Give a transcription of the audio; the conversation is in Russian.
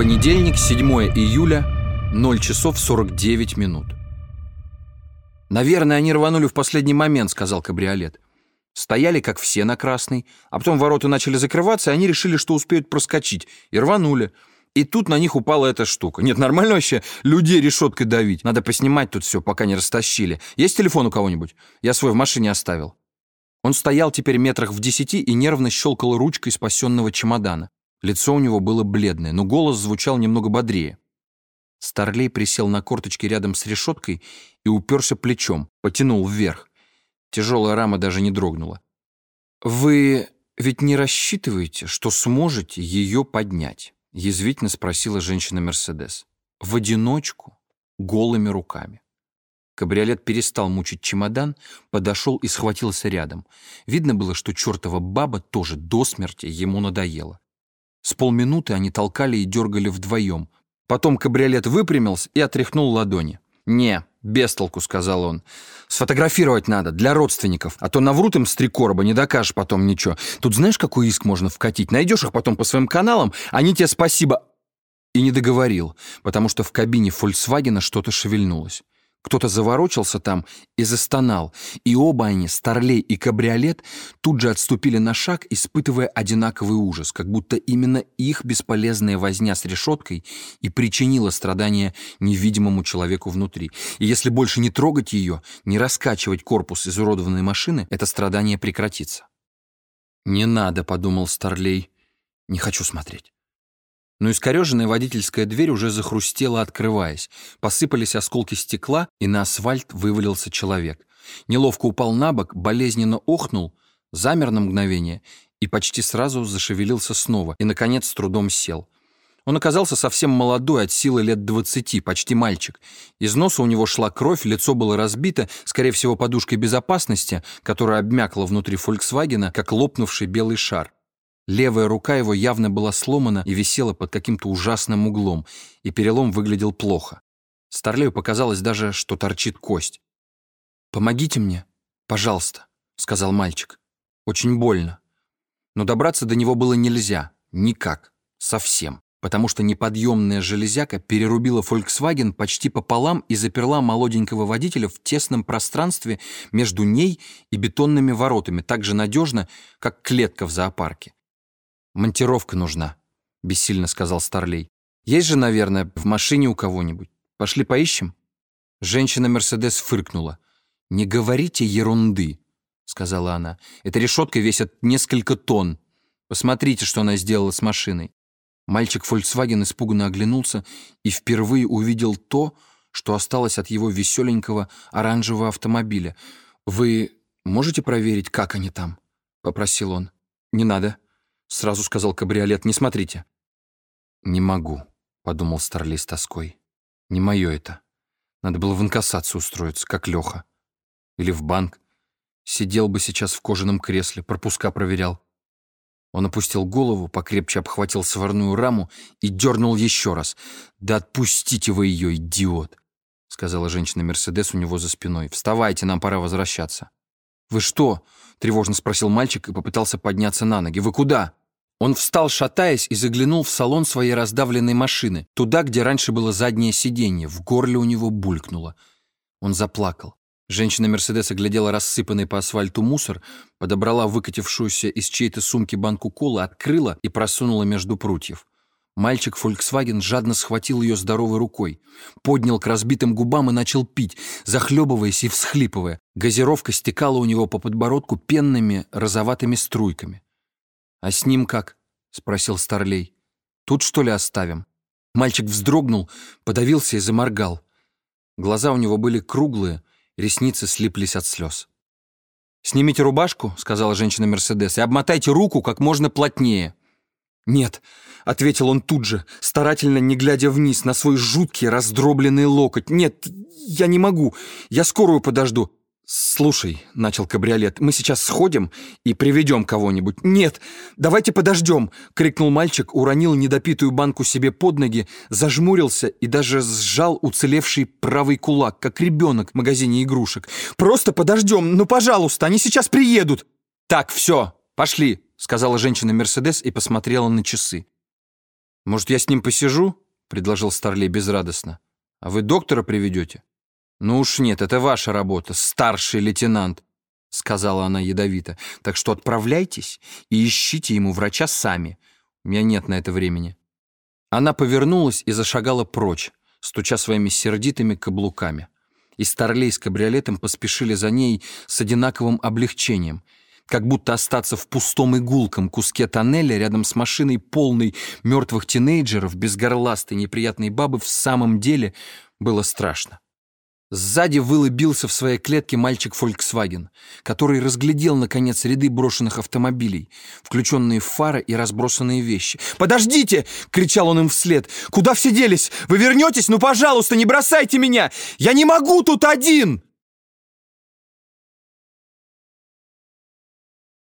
Понедельник, 7 июля, 0 часов 49 минут. «Наверное, они рванули в последний момент», — сказал кабриолет. Стояли, как все, на красный, а потом ворота начали закрываться, и они решили, что успеют проскочить, и рванули. И тут на них упала эта штука. Нет, нормально вообще людей решеткой давить. Надо поснимать тут все, пока не растащили. Есть телефон у кого-нибудь? Я свой в машине оставил. Он стоял теперь метрах в десяти и нервно щелкал ручкой спасенного чемодана. Лицо у него было бледное, но голос звучал немного бодрее. Старлей присел на корточки рядом с решеткой и уперся плечом, потянул вверх. Тяжелая рама даже не дрогнула. «Вы ведь не рассчитываете, что сможете ее поднять?» — язвительно спросила женщина Мерседес. «В одиночку, голыми руками». Кабриолет перестал мучить чемодан, подошел и схватился рядом. Видно было, что чертова баба тоже до смерти ему надоела. С полминуты они толкали и дергали вдвоем. Потом кабриолет выпрямился и отряхнул ладони. «Не, без толку», — сказал он. «Сфотографировать надо, для родственников, а то наврут им с три короба, не докажешь потом ничего. Тут знаешь, какой иск можно вкатить? Найдешь их потом по своим каналам, они тебе спасибо...» И не договорил, потому что в кабине «Фольксвагена» что-то шевельнулось. Кто-то заворочился там и застонал, и оба они, Старлей и Кабриолет, тут же отступили на шаг, испытывая одинаковый ужас, как будто именно их бесполезная возня с решеткой и причинила страдания невидимому человеку внутри. И если больше не трогать ее, не раскачивать корпус изуродованной машины, это страдание прекратится. «Не надо», — подумал Старлей, — «не хочу смотреть» но искореженная водительская дверь уже захрустела, открываясь. Посыпались осколки стекла, и на асфальт вывалился человек. Неловко упал на бок, болезненно охнул, замер на мгновение и почти сразу зашевелился снова и, наконец, с трудом сел. Он оказался совсем молодой, от силы лет двадцати, почти мальчик. Из носа у него шла кровь, лицо было разбито, скорее всего, подушкой безопасности, которая обмякла внутри «Фольксвагена», как лопнувший белый шар. Левая рука его явно была сломана и висела под каким-то ужасным углом, и перелом выглядел плохо. Старлею показалось даже, что торчит кость. «Помогите мне, пожалуйста», — сказал мальчик. «Очень больно». Но добраться до него было нельзя, никак, совсем, потому что неподъемная железяка перерубила «Фольксваген» почти пополам и заперла молоденького водителя в тесном пространстве между ней и бетонными воротами так же надежно, как клетка в зоопарке. «Монтировка нужна», — бессильно сказал Старлей. «Есть же, наверное, в машине у кого-нибудь. Пошли поищем?» Женщина Мерседес фыркнула. «Не говорите ерунды», — сказала она. «Эта решетка весит несколько тонн. Посмотрите, что она сделала с машиной». Мальчик Volkswagen испуганно оглянулся и впервые увидел то, что осталось от его веселенького оранжевого автомобиля. «Вы можете проверить, как они там?» — попросил он. «Не надо», Сразу сказал кабриолет, не смотрите. Не могу, подумал Старлей с тоской. Не мое это. Надо было в инкассацию устроиться, как Леха. Или в банк. Сидел бы сейчас в кожаном кресле, пропуска проверял. Он опустил голову, покрепче обхватил сварную раму и дернул еще раз. «Да отпустите вы ее, идиот!» — сказала женщина Мерседес у него за спиной. «Вставайте, нам пора возвращаться». «Вы что?» — тревожно спросил мальчик и попытался подняться на ноги. «Вы куда?» Он встал, шатаясь, и заглянул в салон своей раздавленной машины, туда, где раньше было заднее сиденье. В горле у него булькнуло. Он заплакал. Женщина Мерседес оглядела рассыпанный по асфальту мусор, подобрала выкатившуюся из чьей-то сумки банку колы, открыла и просунула между прутьев. Мальчик Volkswagen жадно схватил ее здоровой рукой, поднял к разбитым губам и начал пить, захлебываясь и всхлипывая. Газировка стекала у него по подбородку пенными розоватыми струйками. «А с ним как?» — спросил Старлей. «Тут, что ли, оставим?» Мальчик вздрогнул, подавился и заморгал. Глаза у него были круглые, ресницы слиплись от слез. «Снимите рубашку», — сказала женщина Мерседес, «и обмотайте руку как можно плотнее». «Нет», — ответил он тут же, старательно не глядя вниз на свой жуткий раздробленный локоть. «Нет, я не могу, я скорую подожду. «Слушай», — начал кабриолет, — «мы сейчас сходим и приведем кого-нибудь». «Нет, давайте подождем», — крикнул мальчик, уронил недопитую банку себе под ноги, зажмурился и даже сжал уцелевший правый кулак, как ребенок в магазине игрушек. «Просто подождем, ну, пожалуйста, они сейчас приедут». «Так, все, пошли», — сказала женщина Мерседес и посмотрела на часы. «Может, я с ним посижу?» — предложил Старлей безрадостно. «А вы доктора приведете?» «Ну уж нет, это ваша работа, старший лейтенант», — сказала она ядовито. «Так что отправляйтесь и ищите ему врача сами. У меня нет на это времени». Она повернулась и зашагала прочь, стуча своими сердитыми каблуками. И Старлей с кабриолетом поспешили за ней с одинаковым облегчением — как будто остаться в пустом игулком куске тоннеля рядом с машиной, полной мертвых тинейджеров, без горластой неприятной бабы, в самом деле было страшно. Сзади вылыбился в своей клетке мальчик Volkswagen, который разглядел, наконец, ряды брошенных автомобилей, включенные фары и разбросанные вещи. «Подождите!» — кричал он им вслед. «Куда все делись? Вы вернетесь? Ну, пожалуйста, не бросайте меня! Я не могу тут один!»